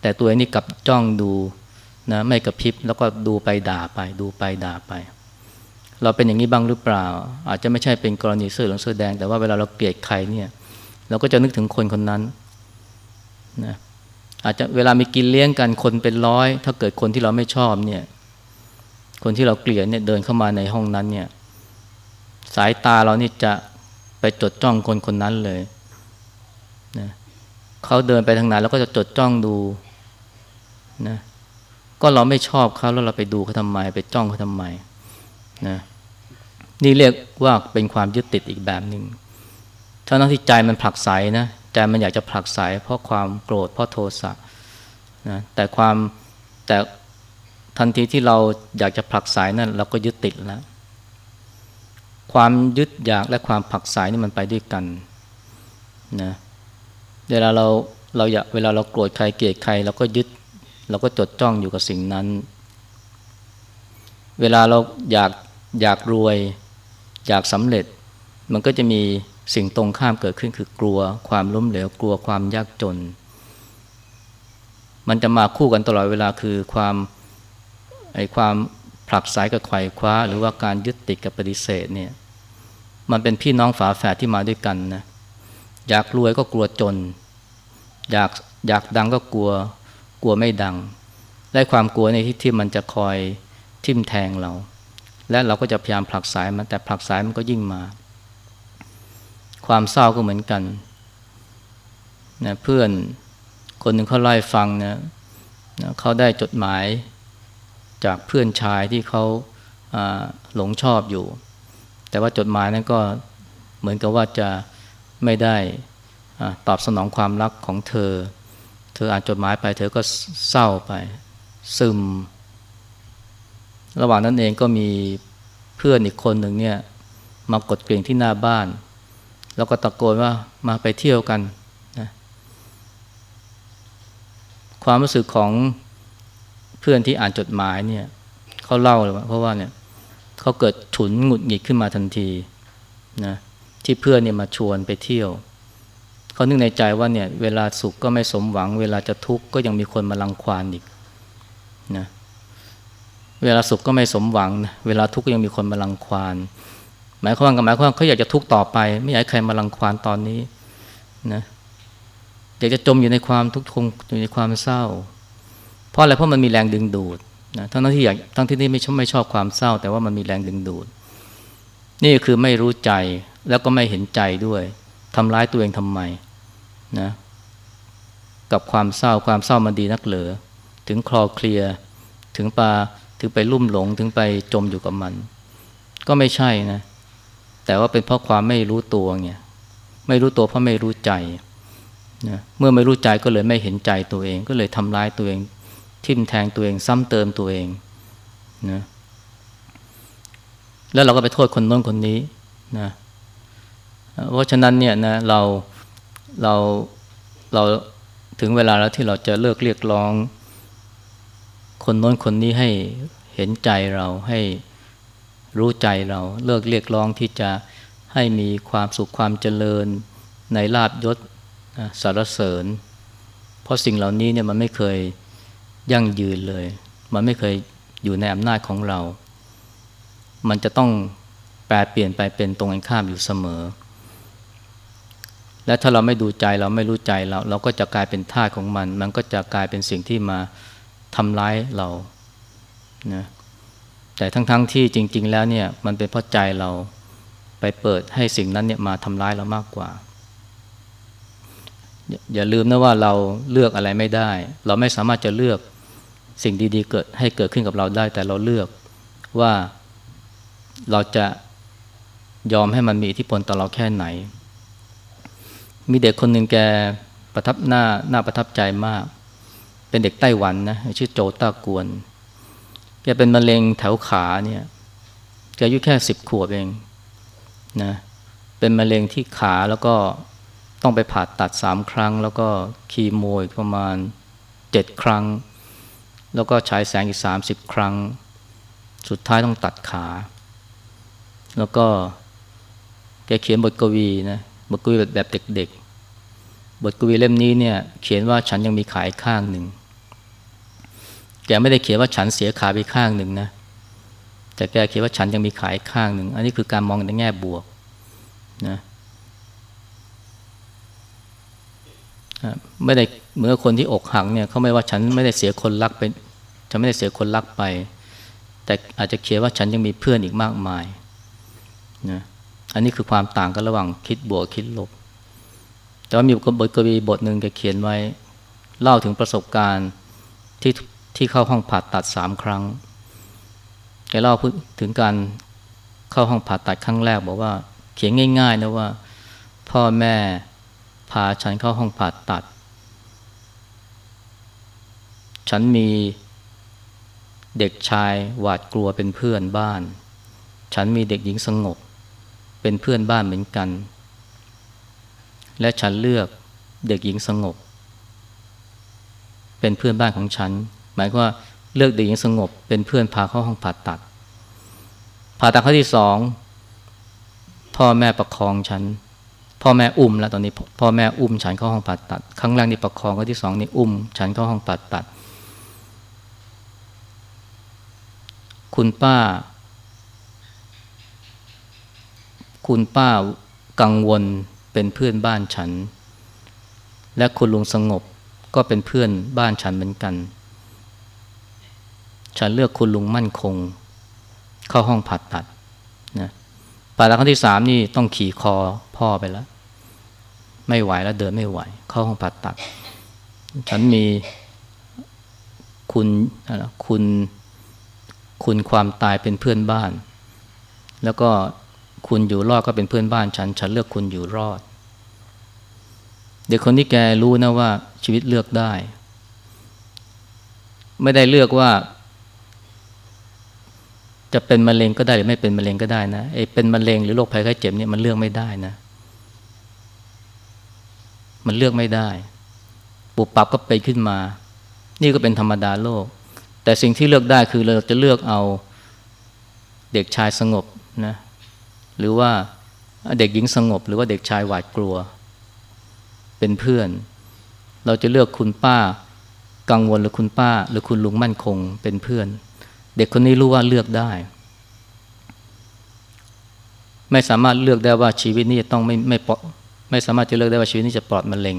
แต่ตัวนี้กลับจ้องดูนะไม่กระพริบแล้วก็ดูไปด่าไป ดูไปด่าไป เราเป็นอย่างนี้บ้างหรือเปล่า อาจจะไม่ใช่เป็นกรณีเสื้อเหลืองเสื้อแดง แต่ว่าเวลาเราเกลียดใครเนี่ย เราก็จะนึกถึงคนคนนั้นนะอาจจะเวลามีกินเลี้ยงกันคนเป็นร้อย ถ้าเกิดคนที่เราไม่ชอบเนี่ย คนที่เราเกลียดเนี่ยเดินเข้ามาในห้องนั้นเนี่ย สายตาเรานี่จะไปจดจ้องคนคนนั้นเลย เขาเดินไปทางไหนเราก็จะจดจ้องดูนะก็เราไม่ชอบเขาแล้วเราไปดูเขาทำไม ไปจ้องเขาทำไมนะนี่เรียกว่าเป็นความยึดติดอีกแบบหนึ่งทั้งที่ใจมันผลักไสนะใจมันอยากจะผลักไสเพราะความโกรธเพราะโทสะนะแต่ความแต่ทันทีที่เราอยากจะผลักไสนั่นเราก็ยึดติดแล้วความยึดอยากและความผลักไสนี่มันไปด้วยกันนะ เวลาเราเราอยากเวลาเราโกรธใครเกลียดใครเราก็ยึด เราก็จดจ้องอยู่กับสิ่งนั้น เวลาเราอยากอยากรวย อยากสำเร็จ มันก็จะมีสิ่งตรงข้ามเกิดขึ้นคือกลัว ความล้มเหลวกลัวความยากจน มันจะมาคู่กันตลอดเวลาคือความไอความผลักไสกับไขว่คว้า หรือว่าการยึดติดกับปฏิเสธเนี่ยมันเป็นพี่น้องฝาแฝดที่มาด้วยกันนะ อยากรวยก็กลัวจน อยากอยากดังก็กลัว กลัวไม่ดังและความกลัวในที่ที่มันจะคอยทิ่มแทงเรา และเราก็จะพยายามผลักสายมันแต่ผลักสายมันก็ยิ่งมา ความเศร้าก็เหมือนกันนะเพื่อนคนหนึ่งเขาไล่ฟังนะนะเขาได้จดหมายจากเพื่อนชายที่เขาหลงชอบอยู่ แต่ว่าจดหมายนั้นก็เหมือนกับว่าจะ ไม่ได้ตอบสนองความรักของเธอ เธออ่านจดหมายไป เธอก็เศร้าไป ซึม ระหว่างนั้นเองก็มีเพื่อนอีกคนหนึ่งเนี่ยมากดกริ่งที่หน้าบ้าน แล้วก็ตะโกนว่ามาไปเที่ยวกันนะความรู้สึกของเพื่อนที่อ่านจดหมายเนี่ยเขาเล่าเลยว่าเพราะว่าเนี่ยเขาเกิดฉุนหงุดหงิดขึ้นมาทันทีนะ ที่เพื่อนเนี่ยมาชวนไปเที่ยวเขานึกในใจว่าเนี่ยเวลาสุขก็ไม่สมหวัง เวลาจะทุกข์ก็ยังมีคนมาลังควานอีกนะเวลาสุขก็ไม่สมหวังนะเวลาทุกข์ก็ยังมีคนมาลังควานหมายความว่าหมายความว่าเขาอยากจะทุกข์ต่อไป ไม่อยากใครมาลังควานตอนนี้นะอยากจะจมอยู่ในความทุกข์ทงอยู่ในความเศร้า เพราะอะไรเพราะมันมีแรงดึงดูดนะทั้งที่อยากทั้งที่นี่ไม่ชอบไม่ชอบความเศร้า แต่ว่ามันมีแรงดึงดูด นี่คือไม่รู้ใจ แล้วก็ไม่เห็นใจด้วยทำร้ายตัวเองทำไมนะกับความเศร้าความเศร้ามันดีนักเหลือ ถึงคลอเคลียถึงปลาถึงไปลุ่มหลงถึงไปจมอยู่กับมัน ก็ไม่ใช่นะ แต่ว่าเป็นเพราะความไม่รู้ตัวไงไม่รู้ตัวเพราะไม่รู้ใจนะเมื่อไม่รู้ใจก็เลยไม่เห็นใจตัวเอง ก็เลยทำร้ายตัวเอง ทิ่มแทงตัวเอง ซ้ำเติมตัวเองนะแล้วเราก็ไปโทษคนโน้นคนนี้นะ เพราะฉะนั้นเนี่ยนะเราเราเราถึงเวลาแล้วที่เราจะเลิกเรียกร้อง คนโน้นคนนี้ให้เห็นใจเราให้รู้ใจเราเลิกเรียกร้องที่จะให้มีความสุขความเจริญในลาบยศสารเสริญ เพราะสิ่งเหล่านี้เนี่ยมันไม่เคยยั่งยืนเลย มันไม่เคยอยู่ในอำนาจของเรา มันจะต้องแปลเปลี่ยนไปเป็นตรงกันข้ามอยู่เสมอ และถ้าเราไม่ดูใจเราไม่รู้ใจเรา เราก็จะกลายเป็นท่าของมัน มันก็จะกลายเป็นสิ่งที่มาทำร้ายเรานะแต่ทั้งๆทที่จริง ๆ แล้วเนี่ยมันเป็นเพราะใจเราไปเปิดให้สิ่งนั้นเนี่ยมาทำร้ายเรามากกว่า อย่าลืมนะว่าเราเลือกอะไรไม่ได้ เราไม่สามารถจะเลือกสิ่งดีๆเกิดให้เกิดขึ้นกับเราได้ แต่เราเลือกว่าเราจะยอมให้มันมีอิทธิพลต่อเราแค่ไหน มีเด็กคนหนึ่งแกประทับหน้าหน้าประทับใจมาก เป็นเด็กไต้หวันนะชื่อโจต้ากวน แกเป็นมะเร็งแถวขาเนี่ยแกอายุแค่สิบขวบเองนะเป็นมะเร็งที่ขาแล้วก็ต้องไปผ่าตัดสามครั้ง แล้วก็คีโมอีกประมาณเจ็ดครั้ง แล้วก็ฉายแสงอีกสามสิบครั้ง สุดท้ายต้องตัดขา แล้วก็แกเขียนบทกวีนะ บทกวีแบบแบบเด็กๆ บทกวีเล่มนี้เนี่ยเขียนว่าฉันยังมีขายข้างหนึ่ง แกไม่ได้เขียนว่าฉันเสียขาไปข้างหนึ่งนะ แต่แกเขียนว่าฉันยังมีขายข้างหนึ่ง อันนี้คือการมองในแง่บวกนะไม่ได้เมื่อคนที่อกหักเนี่ยเขาไม่ว่าฉันไม่ได้เสียคนรักไปฉันไม่ได้เสียคนรักไป แต่อาจจะเขียนว่าฉันยังมีเพื่อนอีกมากมายนะ อันนี้คือความต่างกันระหว่างคิดบวกคิดลบ แต่ว่ามีบทกวีบทหนึ่งแกเขียนไว้ เล่าถึงประสบการณ์ที่ที่เข้าห้องผ่าตัดสามครั้ง แกเล่าถึงการเข้าห้องผ่าตัดครั้งแรก บอกว่าเขียนง่าย ๆ นะว่า พ่อแม่พาฉันเข้าห้องผ่าตัด ฉันมีเด็กชายหวาดกลัวเป็นเพื่อนบ้าน ฉันมีเด็กหญิงสงบ เป็นเพื่อนบ้านเหมือนกัน และฉันเลือกเด็กหญิงสงบ เป็นเพื่อนบ้านของฉัน หมายว่าเลือกเด็กหญิงสงบ เป็นเพื่อนพาเข้าห้องผ่าตัด ผ่าตัดครั้งที่สองพ่อแม่ประคองฉัน พ่อแม่อุ้มแล้วตอนนี้พ่อแม่อุ้มฉันเข้าห้องผ่าตัด ครั้งแรกนี่ประคองครั้งที่สองนี่อุ้ม ฉันเข้าห้องผ่าตัด คุณป้า คุณป้ากังวลเป็นเพื่อนบ้านฉัน และคุณลุงสงบก็เป็นเพื่อนบ้านฉันเหมือนกัน ฉันเลือกคุณลุงมั่นคง เข้าห้องผ่าตัดนะผ่าตัดครั้งที่สามนี่ต้องขี่คอพ่อไปแล้ว ไม่ไหวแล้วเดินไม่ไหว เข้าห้องผ่าตัด ฉันมีคุณคุณคุณความตายเป็นเพื่อนบ้าน แล้วก็ คุณอยู่รอดก็เป็นเพื่อนบ้านฉัน ฉันเลือกคุณอยู่รอด เด็กคนที่แกรู้นะว่าชีวิตเลือกได้ ไม่ได้เลือกว่า จะเป็นมะเร็งก็ได้หรือไม่เป็นมะเร็งก็ได้นะไอ้เป็นมะเร็งหรือโรคภัยไข้เจ็บเนี่ยมันเลือกไม่ได้นะ มันเลือกไม่ได้ ปุบปับก็เป็นขึ้นมา นี่ก็เป็นธรรมดาโลก แต่สิ่งที่เลือกได้คือเราจะเลือกเอาเด็กชายสงบนะ หรือว่าเด็กหญิงสงบ หรือว่าเด็กชายหวาดกลัว เป็นเพื่อน เราจะเลือกคุณป้า กังวลหรือคุณป้า หรือคุณลุงมั่นคง เป็นเพื่อน เด็กคนนี้รู้ว่าเลือกได้ ไม่สามารถเลือกได้ว่าชีวิตนี้จะต้องไม่ไม่ปลอดไม่สามารถจะเลือกได้ว่าชีวิตนี้จะปลอดมะเร็ง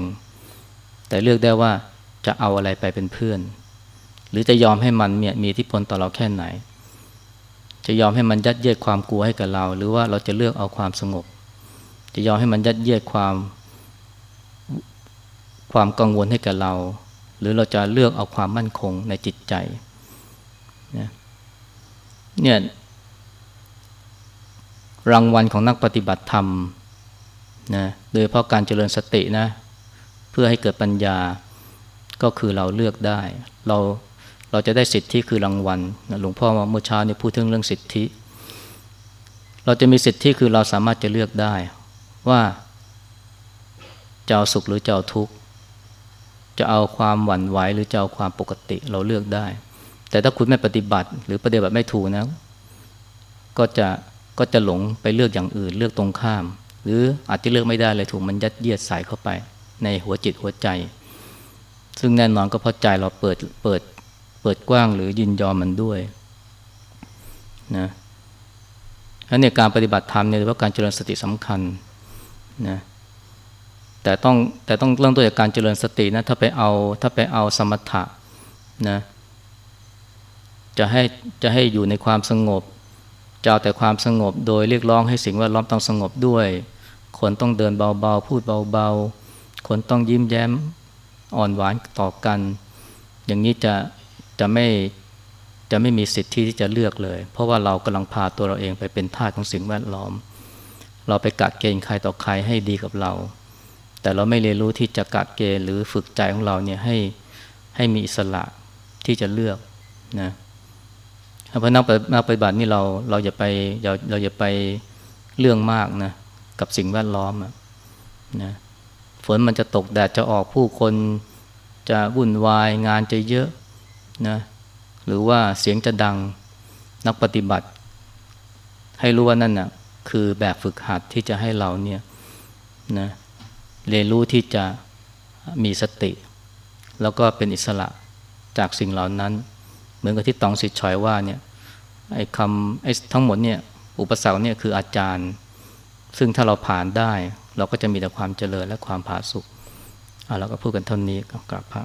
แต่เลือกได้ว่าจะเอาอะไรไปเป็นเพื่อน หรือจะยอมให้มันเนี่ยมีอิทธิพลต่อเราแค่ไหน จะยอมให้มันยัดเยียดความกลัวให้กับเรา หรือว่าเราจะเลือกเอาความสงบ จะยอมให้มันยัดเยียดความ ความกังวลให้กับเรา หรือเราจะเลือกเอาความมั่นคงในจิตใจเนี่ยรางวัลของนักปฏิบัติธรรมนะโดยเพราะการเจริญสตินะ เพื่อให้เกิดปัญญาก็คือเราเลือกได้ เรา เราจะได้สิทธิคือรางวัลหลวงพ่อเมื่อเช้านี่พูดถึงเรื่องสิทธิ เราจะมีสิทธิคือเราสามารถจะเลือกได้ ว่าจะเอาสุขหรือจะเอาทุกข์จะเอาความหวั่นไหวหรือจะเอาความปกติเราเลือกได้ แต่ถ้าคุณไม่ปฏิบัติหรือปฏิบัติไม่ถูกนะก็จะก็จะหลงไปเลือกอย่างอื่นเลือกตรงข้าม หรืออาจจะเลือกไม่ได้เลยถูกมันยัดเยียดใส่เข้าไป ในหัวจิตหัวใจ ซึ่งแน่นอนก็เพราะใจเราเปิดเปิด เปิดกว้างหรือยินยอมมันด้วยนะแล้วในการปฏิบัติธรรมเนี่ยว่าการเจริญสติสำคัญนะแต่ต้องแต่ต้องเริ่มต้นจากการเจริญสตินะถ้าไปเอาถ้าไปเอาสมถะนะจะให้จะให้อยู่ในความสงบจะเอาแต่ความสงบโดยเรียกร้องให้สิ่งแวดล้อมต้องสงบด้วย คนต้องเดินเบาๆ พูดเบาๆ คนต้องยิ้มแย้มอ่อนหวานต่อกัน อย่างนี้จะ จะไม่จะไม่มีสิทธิที่จะเลือกเลย เพราะว่าเรากำลังพาตัวเราเองไปเป็นทาสของสิ่งแวดล้อม เราไปกัดเกณฑ์ใครต่อใครให้ดีกับเรา แต่เราไม่เรียนรู้ที่จะกัดเกณฑ์หรือฝึกใจของเราเนี่ยให้ให้มีอิสระที่จะเลือกนะเพราะนักนักปฏิบัตินี่เราเราอย่าไปเราเราอย่าไปเรื่องมากนะกับสิ่งแวดล้อมนะฝนมันจะตกแดดจะออกผู้คนจะวุ่นวายงานจะเยอะ นะหรือว่าเสียงจะดังนักปฏิบัติ ให้รู้ว่านั่นนะ่ะคือแบบฝึกหัดที่จะให้เราเนี่ยนะเรียนรู้ที่จะมีสติ แล้วก็เป็นอิสระจากสิ่งเหล่านั้น เหมือนกับที่ตองสิทธิ์ชอยว่าเนี่ยไอ้คำไอ้ทั้งหมดเนี่ยอุปสรรคเนี่ยคืออาจารย์ ซึ่งถ้าเราผ่านได้ เราก็จะมีแต่ความเจริญและความผาสุกอะเราก็พูดกันเท่านี้กับกราบพระ